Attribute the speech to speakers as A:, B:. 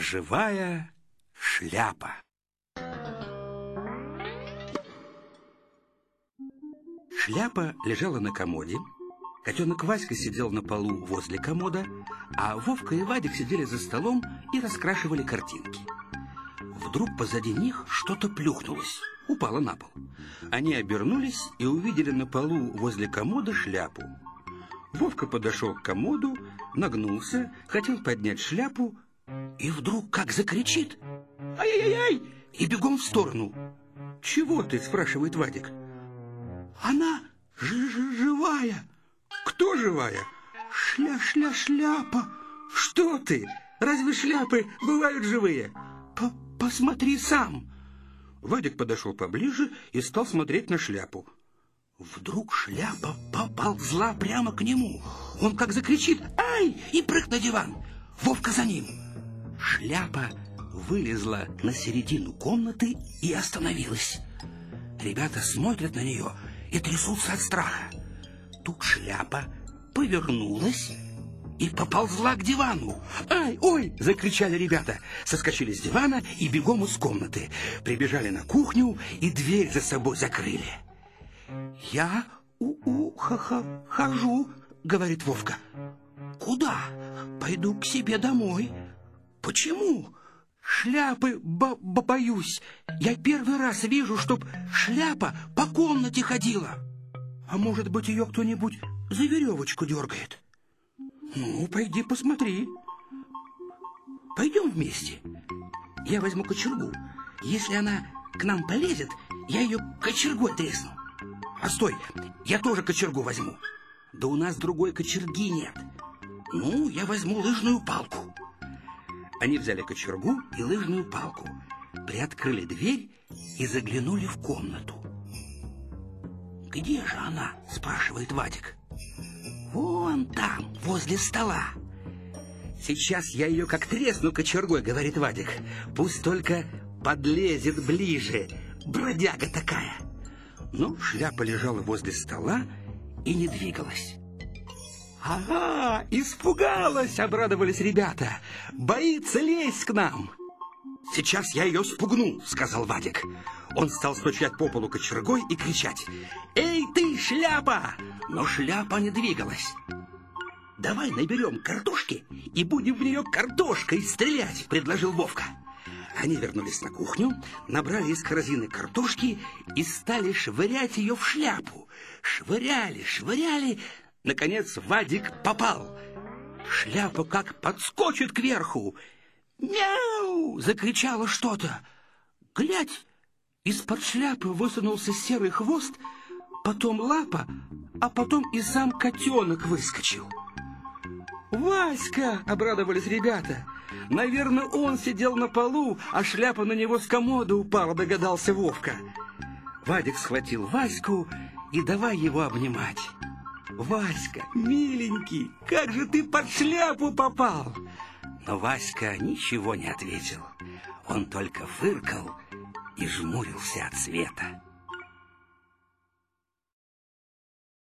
A: Живая шляпа. Шляпа лежала на комоде. Котенок Васька сидел на полу возле комода, а Вовка и Вадик сидели за столом и раскрашивали картинки. Вдруг позади них что-то плюхнулось, упало на пол. Они обернулись и увидели на полу возле комода шляпу. Вовка подошел к комоду, нагнулся, хотел поднять шляпу, и вдруг как закричит «Ай-яй-яй!» и бегом в сторону. «Чего ты?» – спрашивает Вадик. «Она ж -ж живая!» «Кто живая?» «Шля-шля-шляпа!» «Что ты? Разве шляпы бывают живые?» П «Посмотри сам!» Вадик подошел поближе и стал смотреть на шляпу. Вдруг шляпа поползла прямо к нему. Он как закричит «Ай!» и прыг на диван. Вовка за ним. Шляпа вылезла на середину комнаты и остановилась. Ребята смотрят на нее и трясутся от страха. Тут шляпа повернулась и поползла к дивану. «Ай, ой!» — закричали ребята. Соскочили с дивана и бегом из комнаты. Прибежали на кухню и дверь за собой закрыли. «Я у-у-ха-ха-хожу», — говорит Вовка. «Куда?» «Пойду к себе домой». «Почему?» «Шляпы бо -бо боюсь. Я первый раз вижу, чтоб шляпа по комнате ходила. А может быть, ее кто-нибудь за веревочку дергает?» «Ну, пойди посмотри». «Пойдем вместе. Я возьму кочергу. Если она к нам полезет, я ее кочергой тресну». А стой, я тоже кочергу возьму. Да у нас другой кочерги нет. Ну, я возьму лыжную палку. Они взяли кочергу и лыжную палку, приоткрыли дверь и заглянули в комнату. «Где же она?» – спрашивает Вадик. «Вон там, возле стола». «Сейчас я ее как тресну кочергой», — говорит Вадик. «Пусть только подлезет ближе, бродяга такая». Но шляпа лежала возле стола и не двигалась. «Ага, испугалась!» — обрадовались ребята. «Боится лезть к нам!» «Сейчас я ее спугну!» — сказал Вадик. Он стал стучать по полу кочергой и кричать. «Эй ты, шляпа!» Но шляпа не двигалась. «Давай наберем картошки и будем в нее картошкой стрелять!» — предложил Вовка. Они вернулись на кухню, набрали из корзины картошки и стали швырять ее в шляпу. Швыряли, швыряли. Наконец Вадик попал. Шляпа как подскочит кверху. «Мяу!» — закричало что-то. «Глядь!» Из-под шляпы высунулся серый хвост, потом лапа, а потом и сам котенок выскочил. «Васька!» — обрадовались ребята. «Наверное, он сидел на полу, а шляпа на него с комода упала», — догадался Вовка. Вадик схватил Ваську и давай его обнимать. «Васька, миленький, как же ты под шляпу попал?» Но Васька ничего не ответил. Он только фыркал и жмурился от света.